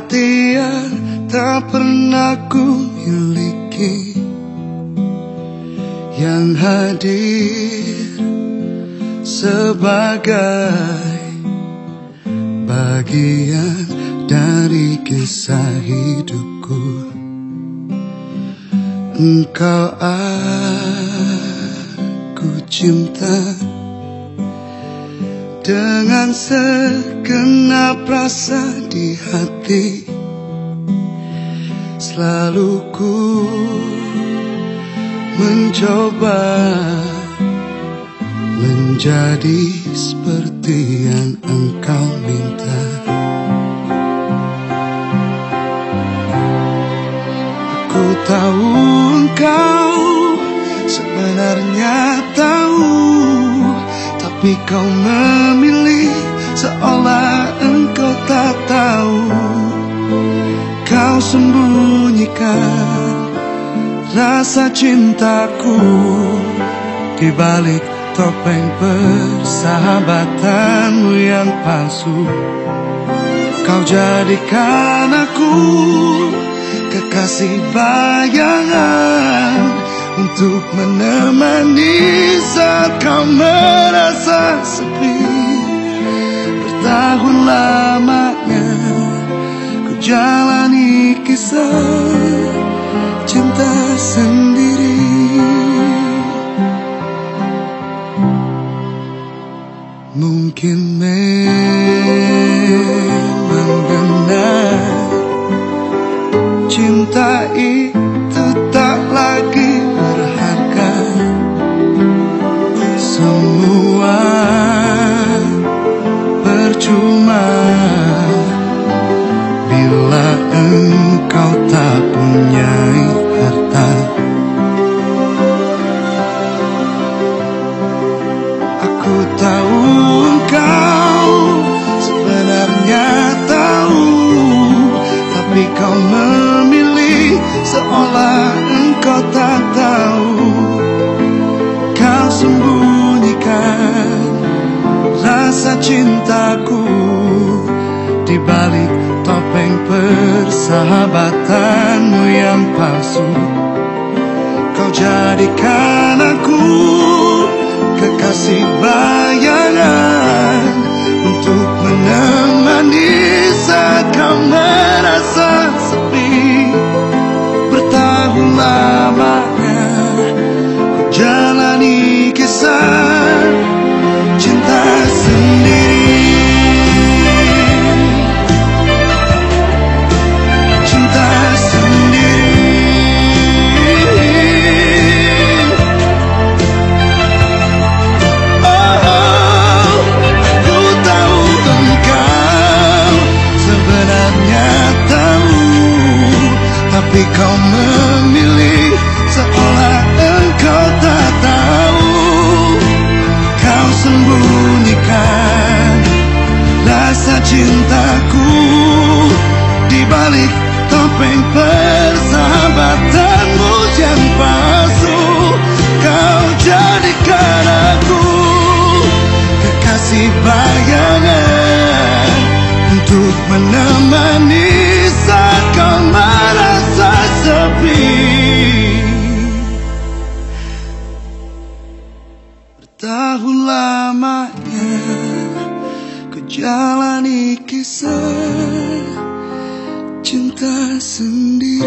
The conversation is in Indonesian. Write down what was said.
Hati yang tak pernah ku miliki. Yang hadir Sebagai Bagian dari kisah hidupku. Engkau aku cinta dengan segenap rasa di hati Selalu ku mencoba Menjadi seperti yang engkau minta. Aku tahu engkau sebenarnya tahu tapi kau memilih seolah engkau tak tahu. Kau sembunyikan rasa cintaku Di balik topeng persahabatanmu yang palsu. Kau jadikan aku kekasih bayangan untuk menemani saat kau merasa sepi. Bertahun lamanya ku jalani kisah cinta sendiri. Mungkin memang benar cinta itu What. Cintaku. Di balik topeng persahabatanmu yang palsu Kau jadikan aku kekasih bayangan Untuk menemani saat kau tapi kau memilih seolah engkau tak tahu. Kau sembunyikan rasa cintaku di balik topeng persahabatanmu yang palsu. Kau jadikan aku kekasih bayangan untuk menemani Bertahun lamanya ku jalani kisah cinta sendiri.